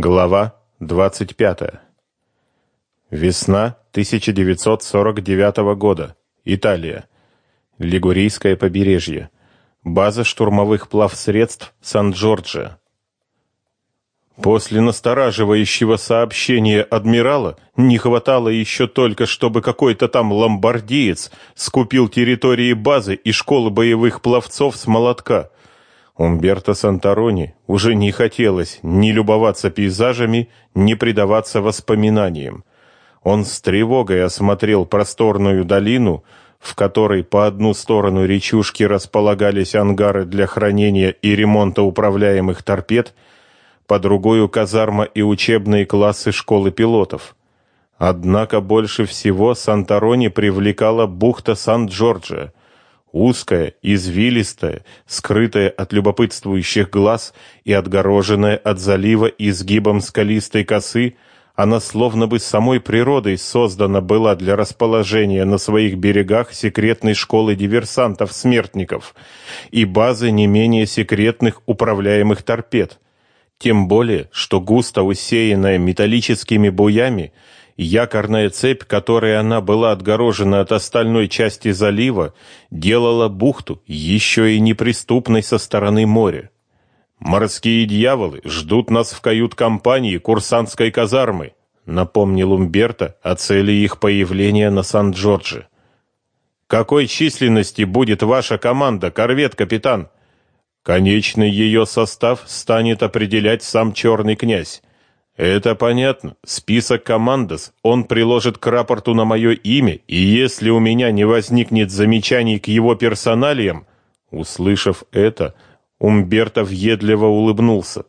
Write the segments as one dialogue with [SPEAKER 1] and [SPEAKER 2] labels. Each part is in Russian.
[SPEAKER 1] Глава 25. Весна 1949 года. Италия. Лигурийское побережье. База штурмовых плавсредств Сан-Джорджо. После настораживающего сообщения адмирала не хватало еще только, чтобы какой-то там ломбардиец скупил территории базы и школы боевых пловцов с молотка – Умберто Санторони уже не хотелось ни любоваться пейзажами, ни предаваться воспоминаниям. Он с тревогой осмотрел просторную долину, в которой по одну сторону речушки располагались ангары для хранения и ремонта управляемых торпед, по другую казарма и учебные классы школы пилотов. Однако больше всего Санторони привлекала бухта Сан-Джорджо, узкая, извилистая, скрытая от любопытствующих глаз и отгороженная от залива изгибом скалистой косы, она словно бы самой природой создана была для расположения на своих берегах секретной школы диверсантов-смертников и базы не менее секретных управляемых торпед. Тем более, что густо усеянная металлическими буями – Якорная цепь, которой она была отгорожена от остальной части залива, делала бухту еще и неприступной со стороны моря. «Морские дьяволы ждут нас в кают-компании курсантской казармы», напомнил Умберто о цели их появления на Сан-Джорджи. «Какой численности будет ваша команда, корвет, капитан?» «Конечный ее состав станет определять сам черный князь. Это понятно. Список командос он приложит к рапорту на мое имя, и если у меня не возникнет замечаний к его персоналиям, услышав это, Умберто въедливо улыбнулся.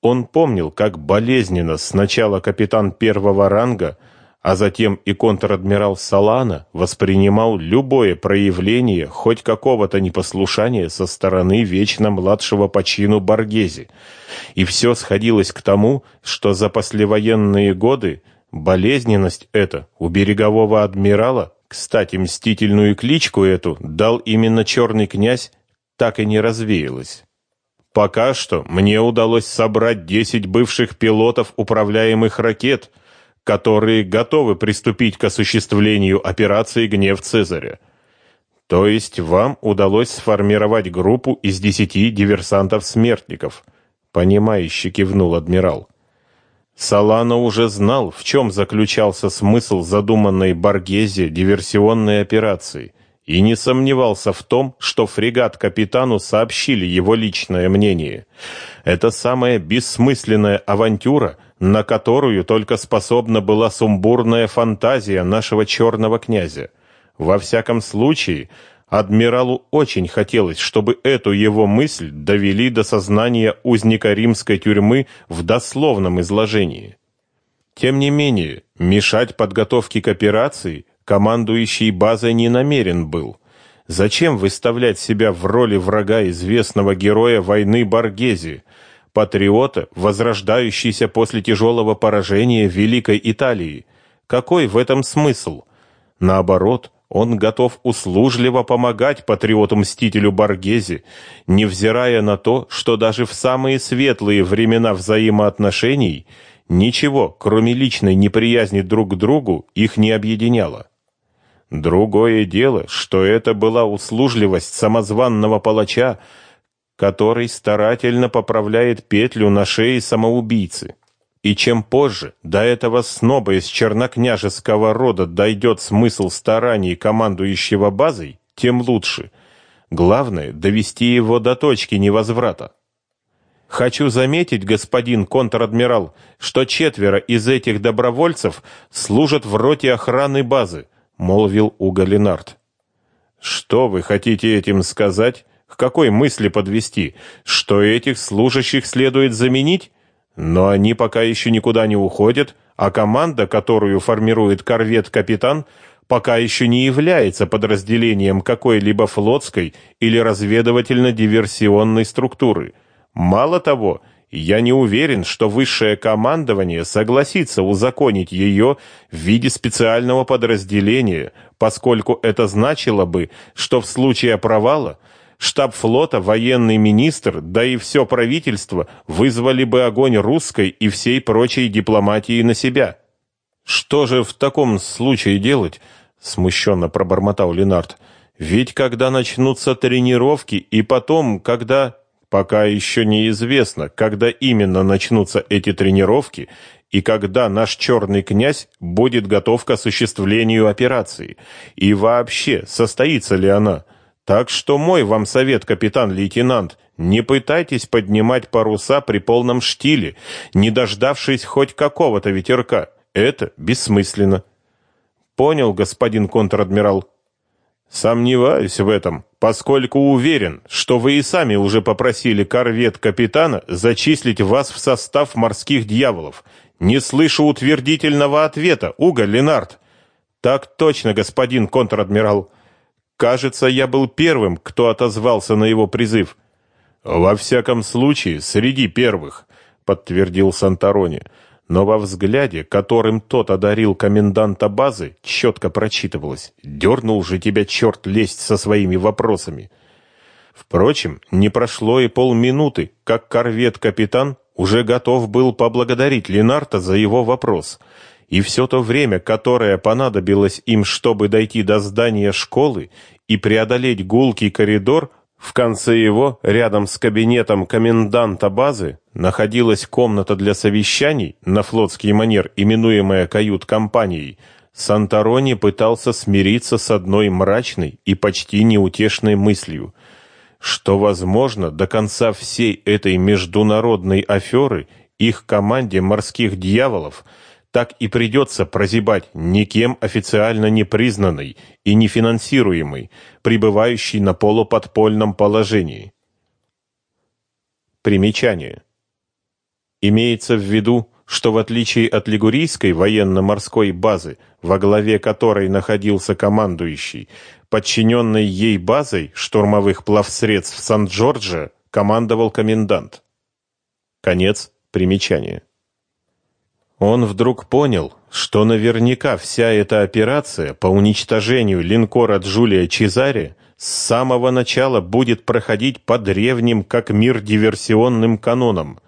[SPEAKER 1] Он помнил, как болезненно сначала капитан первого ранга а затем и контр-адмирал Салана воспринимал любое проявление хоть какого-то непослушания со стороны вечно младшего по чину Баргези. И все сходилось к тому, что за послевоенные годы болезненность эта у берегового адмирала, кстати, мстительную кличку эту дал именно черный князь, так и не развеялась. Пока что мне удалось собрать 10 бывших пилотов управляемых ракет, которые готовы приступить к осуществлению операции «Гнев Цезаря». То есть вам удалось сформировать группу из десяти диверсантов-смертников, понимающе кивнул адмирал. Салано уже знал, в чем заключался смысл задуманной Баргезе диверсионной операции, и не сомневался в том, что фрегат капитану сообщили его личное мнение. Это самая бессмысленная авантюра – на которую только способна была сумбурная фантазия нашего черного князя. Во всяком случае, адмиралу очень хотелось, чтобы эту его мысль довели до сознания узника римской тюрьмы в дословном изложении. Тем не менее, мешать подготовке к операции командующий базой не намерен был. Зачем выставлять себя в роли врага известного героя войны Баргези – патриота, возрождающийся после тяжелого поражения Великой Италии. Какой в этом смысл? Наоборот, он готов услужливо помогать патриоту-мстителю Баргези, невзирая на то, что даже в самые светлые времена взаимоотношений ничего, кроме личной неприязни друг к другу, их не объединяло. Другое дело, что это была услужливость самозванного палача, который старательно поправляет петлю на шее самоубийцы. И чем позже до этого сноба из чернокняжеского рода дойдет смысл стараний командующего базой, тем лучше. Главное довести его до точки невозврата. Хочу заметить, господин контр-адмирал, что четверо из этих добровольцев служат в роте охраны базы, молвил Уго Ленард. Что вы хотите этим сказать? К какой мысли подвести, что этих служащих следует заменить? Но они пока еще никуда не уходят, а команда, которую формирует корвет-капитан, пока еще не является подразделением какой-либо флотской или разведывательно-диверсионной структуры. Мало того, я не уверен, что высшее командование согласится узаконить ее в виде специального подразделения, поскольку это значило бы, что в случае провала Штаб флота, военный министр, да и все правительство вызвали бы огонь русской и всей прочей дипломатии на себя. Что же в таком случае делать? смущенно пробормотал Ленард. Ведь когда начнутся тренировки и потом, когда пока еще неизвестно, когда именно начнутся эти тренировки и когда наш черный князь будет готов к осуществлению операции, и вообще, состоится ли она. Так что мой вам совет, капитан-лейтенант, не пытайтесь поднимать паруса при полном штиле, не дождавшись хоть какого-то ветерка. Это бессмысленно. Понял, господин контр-адмирал? Сомневаюсь в этом, поскольку уверен, что вы и сами уже попросили корвет капитана зачислить вас в состав морских дьяволов. Не слышу утвердительного ответа, Уга Ленард. Так точно, господин контр-адмирал. Кажется, я был первым, кто отозвался на его призыв. Во всяком случае, среди первых, подтвердил Санторони но во взгляде, которым тот одарил коменданта базы, четко прочитывалось «Дернул же тебя черт лезть со своими вопросами». Впрочем, не прошло и полминуты, как корвет-капитан уже готов был поблагодарить Ленарта за его вопрос, и все то время, которое понадобилось им, чтобы дойти до здания школы и преодолеть гулкий коридор, в конце его, рядом с кабинетом коменданта базы, находилась комната для совещаний, на флотский манер именуемая кают-компанией. Санторони пытался смириться с одной мрачной и почти неутешной мыслью, что, возможно, до конца всей этой международной аферы их команде морских дьяволов – так и придется прозябать никем официально не признанной и не финансируемой, пребывающей на полуподпольном положении. Примечание. Имеется в виду, что в отличие от Лигурийской военно-морской базы, во главе которой находился командующий, подчиненной ей базой штурмовых плавсредств Сан-Джорджа командовал комендант. Конец примечания. Он вдруг понял, что наверняка вся эта операция по уничтожению линкора Джулия Чезаре с самого начала будет проходить по древним как мир диверсионным канонам.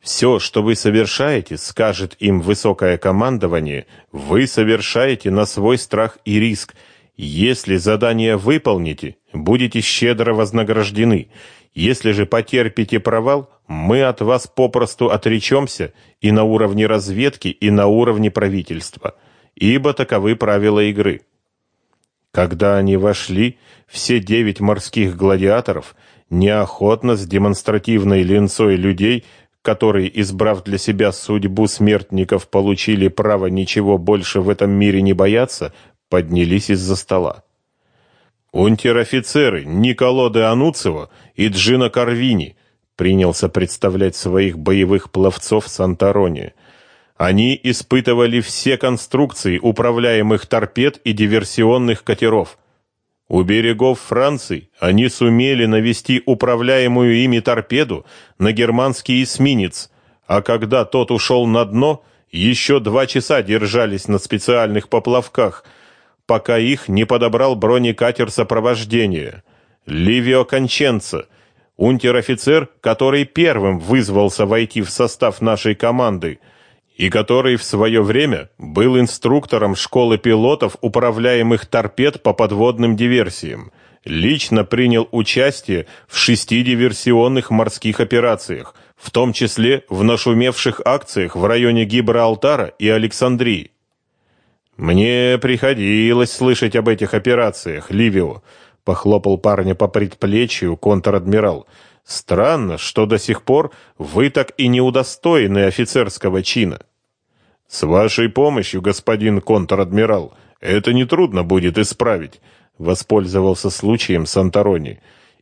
[SPEAKER 1] Все, что вы совершаете, скажет им высокое командование, вы совершаете на свой страх и риск. Если задание выполните, будете щедро вознаграждены. Если же потерпите провал, мы от вас попросту отречемся и на уровне разведки, и на уровне правительства, ибо таковы правила игры. Когда они вошли, все девять морских гладиаторов неохотно с демонстративной ленцой людей, которые, избрав для себя судьбу смертников, получили право ничего больше в этом мире не бояться, поднялись из-за стола. Унтер-офицеры Николо де Ануцево и Джина Карвини принялся представлять своих боевых пловцов Санторони. Они испытывали все конструкции управляемых торпед и диверсионных катеров. У берегов Франции они сумели навести управляемую ими торпеду на германский эсминец, а когда тот ушел на дно, еще два часа держались на специальных поплавках, пока их не подобрал бронекатер сопровождения. Ливио Конченца — унтер-офицер, который первым вызвался войти в состав нашей команды и который в свое время был инструктором школы пилотов, управляемых торпед по подводным диверсиям, лично принял участие в шести диверсионных морских операциях, в том числе в нашумевших акциях в районе Гибралтара и Александрии. Мне приходилось слышать об этих операциях, Ливио, похлопал парня по предплечью контр-адмирал. Странно, что до сих пор вы так и не удостоены офицерского чина. С вашей помощью, господин контр-адмирал, это не трудно будет исправить, воспользовался случаем Санторони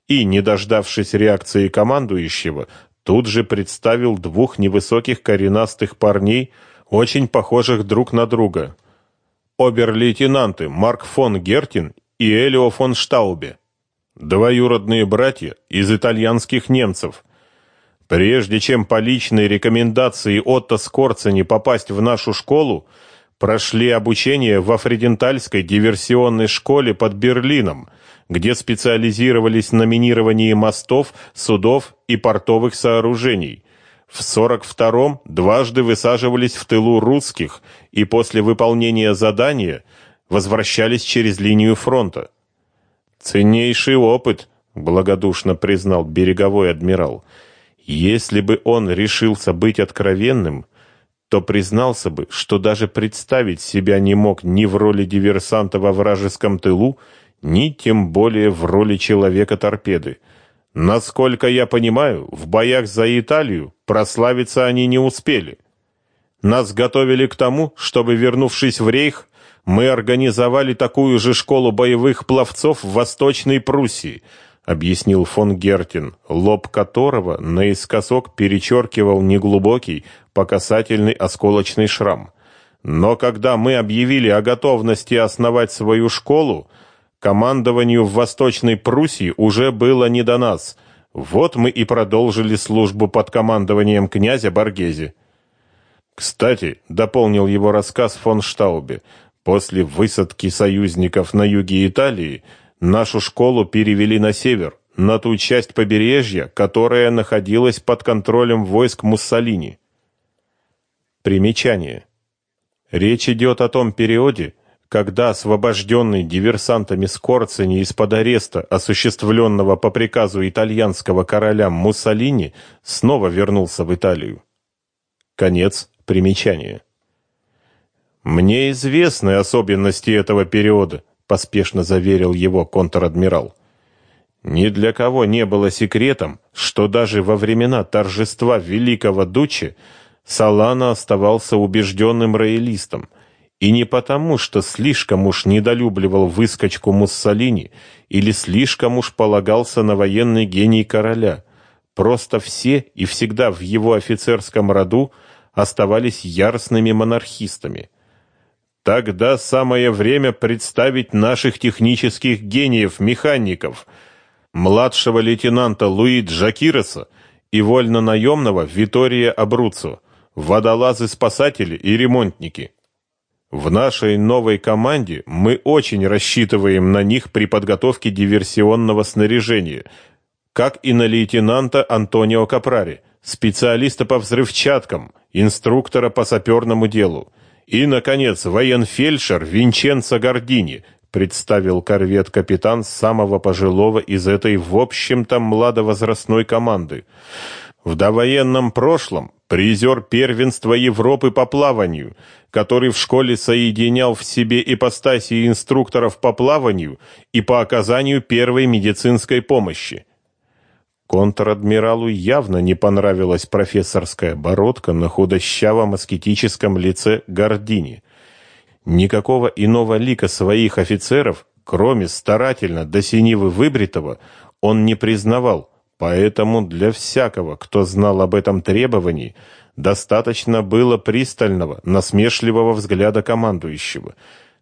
[SPEAKER 1] и, не дождавшись реакции командующего, тут же представил двух невысоких коренастых парней, очень похожих друг на друга. Обер-лейтенанты Марк фон Гертин и Элио фон Штаубе, двоюродные братья из итальянских немцев. Прежде чем по личной рекомендации Отто Скорцени попасть в нашу школу, прошли обучение во Фридентальской диверсионной школе под Берлином, где специализировались на минировании мостов, судов и портовых сооружений. В 42-м дважды высаживались в тылу русских и после выполнения задания возвращались через линию фронта. Ценнейший опыт, благодушно признал береговой адмирал. Если бы он решился быть откровенным, то признался бы, что даже представить себя не мог ни в роли диверсанта во вражеском тылу, ни тем более в роли человека-торпеды. Насколько я понимаю, в боях за Италию прославиться они не успели. Нас готовили к тому, чтобы, вернувшись в Рейх, мы организовали такую же школу боевых пловцов в Восточной Пруссии, объяснил фон Гертин, лоб которого наискосок перечеркивал неглубокий, по касательной осколочный шрам. Но когда мы объявили о готовности основать свою школу, командованию в Восточной Пруссии уже было не до нас. Вот мы и продолжили службу под командованием князя Боргезе. Кстати, дополнил его рассказ фон Штаубе, после высадки союзников на юге Италии нашу школу перевели на север, на ту часть побережья, которая находилась под контролем войск Муссолини. Примечание. Речь идет о том периоде, когда освобожденный диверсантами Скорцени из-под ареста, осуществленного по приказу итальянского короля Муссолини, снова вернулся в Италию. Конец примечания. Мне известны особенности этого периода, поспешно заверил его контр-адмирал. Ни для кого не было секретом, что даже во времена торжества великого дуче Салана оставался убежденным роялистом, и не потому, что слишком уж недолюбливал выскочку Муссолини или слишком уж полагался на военный гений короля. Просто все и всегда в его офицерском роду оставались яростными монархистами. Тогда самое время представить наших технических гениев-механиков, младшего лейтенанта Луи Джакироса и вольно-наемного Витория Абруццо, водолазы-спасатели и ремонтники. В нашей новой команде мы очень рассчитываем на них при подготовке диверсионного снаряжения, как и на лейтенанта Антонио Капрари, специалиста по взрывчаткам, инструктора по саперному делу, и, наконец, военфельдшер Винченцо Гордини, представил корвет капитан самого пожилого из этой, в общем-то, младовозрастной команды. В довоенном прошлом призер первенства Европы по плаванию, который в школе соединял в себе ипостаси инструкторов по плаванию и по оказанию первой медицинской помощи. Контр-адмиралу явно не понравилась профессорская бородка на худощавом аскетическом лице Гордини. Никакого иного лика своих офицеров, кроме старательно до синевы выбритого, он не признавал – Поэтому для всякого, кто знал об этом требовании, достаточно было пристального, насмешливого взгляда командующего.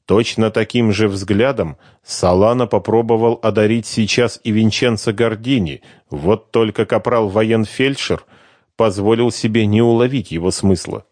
[SPEAKER 1] Точно таким же взглядом Салана попробовал одарить сейчас и Винченцо Гордини, вот только капрал военфельдшер позволил себе не уловить его смысла.